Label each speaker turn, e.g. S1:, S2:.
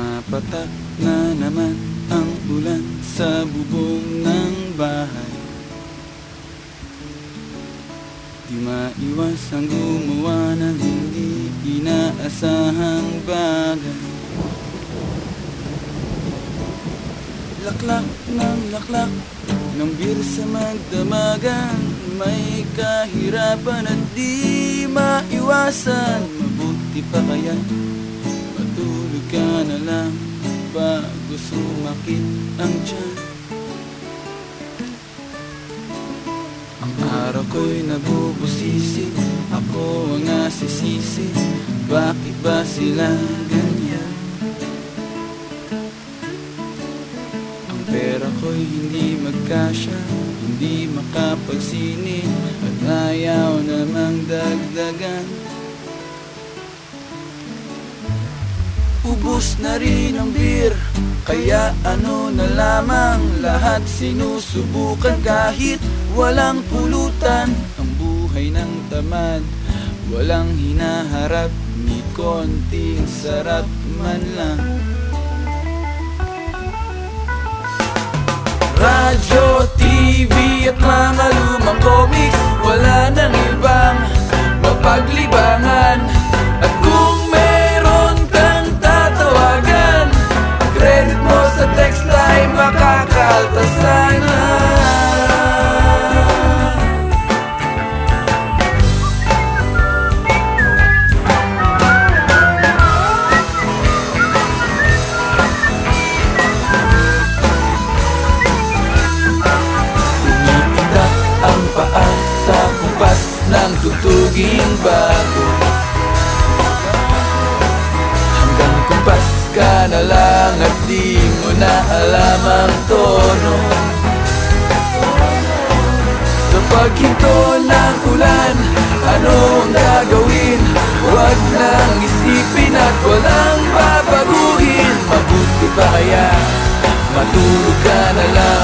S1: Pumapatak na naman ang ulan sa bubong ng bahay. Di maiwas ang gumawa ng hindi inaasahang bagay. Laklak ng laklak ng beer sa magdamagan May kahirapan at di maiwasan. Mabuti pa kaya matulog ka na lang Bago sumakit ang tiyan? Ang araw ko'y nabubusisi Ako ang asisisi Bakit ba sila ganyan? Ang pera ko'y hindi magkasya Hindi makapagsini At ayaw namang dagdagan Ubus na rin ang beer Kaya ano na lamang? Lahat sinusubukan kahit walang pulutan. Ang buhay ng tamad Walang hinaharap Ni konting sarap man lang. Radyo, TV at mga makakaltasan na Umiitak ang paa sa kumpas ng tutuging bago. Hanggang kumpas ka na lang at di na alam ang tono Sa paghinto ng ulan, ano ang gagawin? Huwag nang isipin at walang babaguhin. Mabuti pa kaya, matulog ka na lang